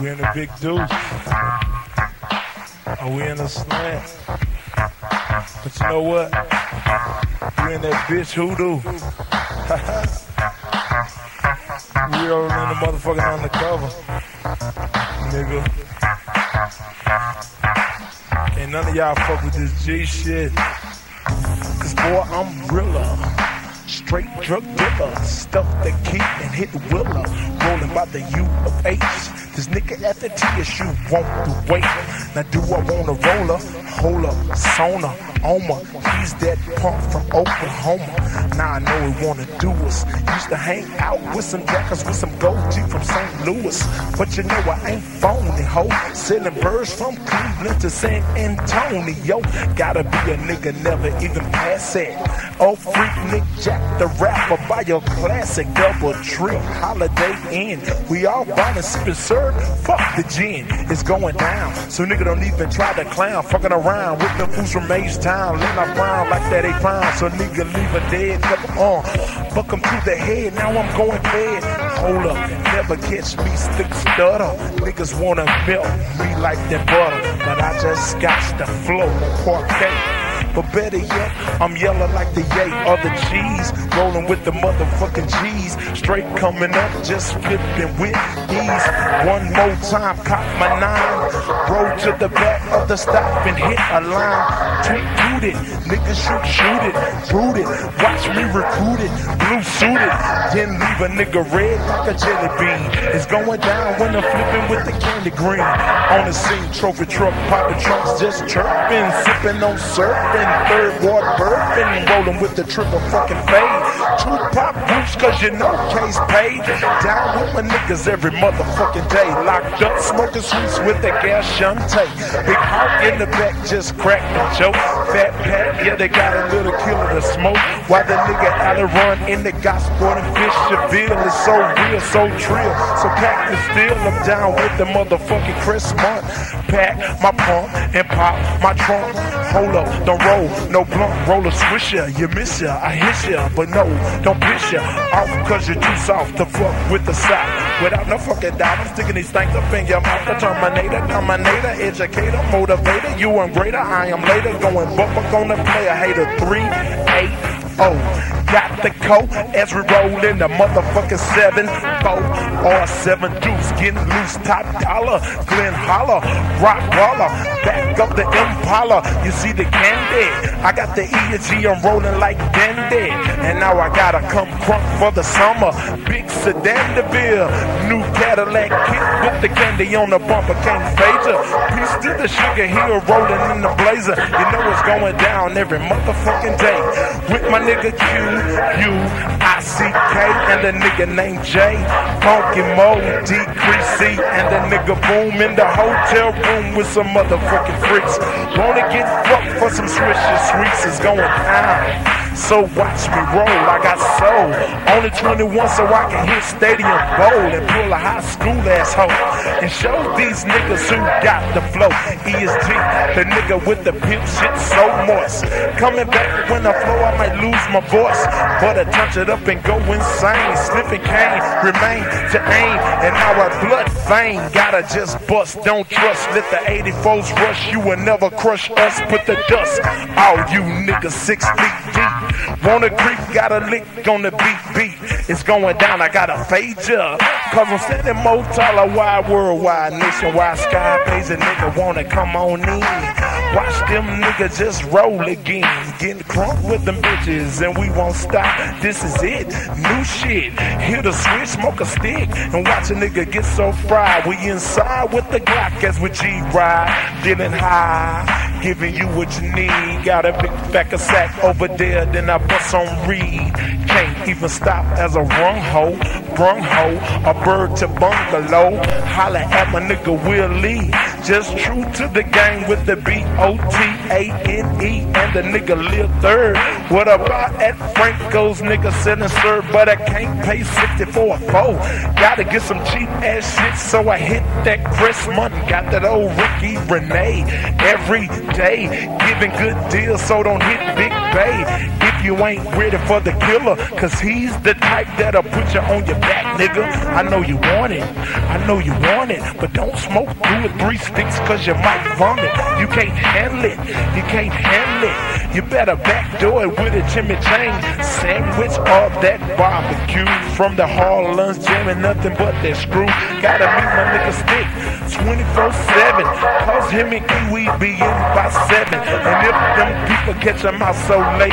We in a big deuce. Are we in a slant? But you know what? We in that bitch hoodoo. we rolling in the motherfucking undercover. Nigga. Ain't none of y'all fuck with this G shit. Cause boy, I'm realer. Straight drug dealer, stuff the key and hit the willer. Rolling by the U of H. This nigga at the TSU won't do wait. Now do I want a roller? Hold up, Sona, Oma. He's that punk from Oklahoma. Now I know he wanna do us. Used to hang out with some jackers with some gold G from St. Louis. But you know I ain't phony, ho. Selling birds from Cleveland to San Antonio. Gotta be a nigga, never even pass it. Oh, Freaknik Jack the rapper by your classic double trip holiday inn. We all buying sipping syrup. Fuck the gin, it's going down. So nigga don't even try to clown. Fucking around with them fools from Maze Town. Lean up brown like that they found. So nigga leave a dead couple on. Fuck 'em to the head, now I'm going bed. Hold up, never catch me stick stutter. Niggas wanna melt me like that butter. But I just got the flow, parquet. But better yet, I'm yelling like the yay or the cheese. Rolling with the motherfucking G's. Straight coming up, just flipping with these. One more time, cop my nine. Roll to the back of the stop and hit a line. Take booted, niggas shoot, shoot it, boot it. Watch me recruit it, blue suited. Then leave a nigga red like a jelly bean. It's going down when I'm flipping with the candy green. On the scene, trophy truck, popping trunks, just chirping, sipping on surfing third ward burping, rolling with the triple fucking fade. Two pop groups, cause you know case paid. Down with my niggas every motherfucking day. Locked up, smoking sweets with the gas shante. Big heart in the back, just crack the joke. Fat pat, yeah, they got a little killer to smoke. While the nigga alley run in the gospel and Fisherville is so real, so trill. So pack the steel, I'm down with the motherfucking Crestmont. Pack my pump and pop my trunk. Hold up, don't roll, no blunt, roll a swisher. You miss ya, I hit ya, but no, don't piss ya off cause you're too soft to fuck with the south. Without no fucking doubt, I'm sticking these things up in your mouth. The Terminator, Dominator, educator, motivator. You am greater, I am later. Going bumper on the player, hater 3 8 Oh, got the coat as we roll in the motherfucking 7 4 or 7 deuce. Getting loose, top dollar. Glen Holler, Rock Waller. Back up the Impala. You see the candy. I got the E and G, I'm rolling like dandy. And now I gotta come crunk for the summer. Big sedan to bill. New Cadillac kit with the candy on the bumper. Can't ya. Peace to the sugar hill rolling in the blazer. You know what's going down every motherfucking day. With my nigga Q, U, I, C, K, and the nigga named J. Funky Mo, D, Creasy, and the nigga Boom in the hotel room with some motherfucking freaks. Wanna get fucked for some swisher sweets is going down. So watch me roll, I got soul. Only 21, so I can hit stadium bowl and pull a high school asshole. And show these niggas who got the flow. ESG, the nigga with the pimp shit so moist. Coming back when I flow, I might lose my voice. But I touch it up and go insane. Sniffing cane, remain to aim. And our blood vein gotta just bust. Don't trust, let the 84s rush. You will never crush us. Put the dust. All you niggas six feet deep. Wanna creep, got a lick on the beat beat. It's going down, I gotta fade ya. Cause I'm standing more taller, wide worldwide, nationwide, sky a nigga wanna come on in. Watch them niggas just roll again. Getting crunk with them bitches, and we won't stop. This is it, new shit. Hit a switch, smoke a stick, and watch a nigga get so fried. We inside with the Glock as we G ride, feeling high, giving you what you need. Got a big back of sack over there, then I bust on reed. Can't even stop as a rung ho, brung ho, a bird to bungalow. Holla at my nigga Willie. Just true to the gang with the B O T A N E and the nigga Lil Third. What about at Franco's nigga selling serve, but I can't pay 64 a foe. Gotta get some cheap ass shit, so I hit that Chris money. Got that old Ricky Renee every day, giving good deals, so don't hit Big Bay. If you ain't ready for the killer. Cause he's the type that'll put you on your back, nigga. I know you want it. I know you want it. But don't smoke through or three sticks cause you might vomit. You can't handle it. You can't handle it. You better backdoor it with a Jimmy chain sandwich or that barbecue. From the Harlem, jamming nothing but that screw. Gotta meet my nigga stick 24 7. Cause him and Kiwi be in by 7. And if them people catch them out so late,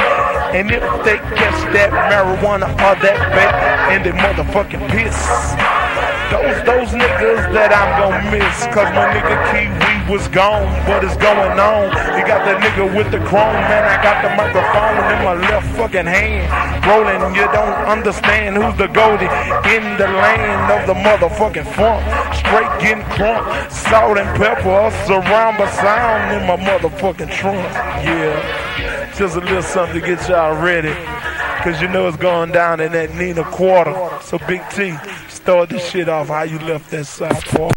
and if they catch that marijuana or that vape, and they motherfucking piss. Those those niggas that I'm gonna miss, cause my nigga Kiwi was gone. What is going on? You got the nigga with the chrome, man. I got the microphone in my left fucking hand. Rolling, you don't understand who's the goldie in the land of the motherfucking funk. Straight getting crunk, salt and pepper, surround by sound in my motherfucking trunk. Yeah, just a little something to get y'all ready. Cause you know it's going down in that Nina quarter. So Big T, start this shit off how you left that South Park.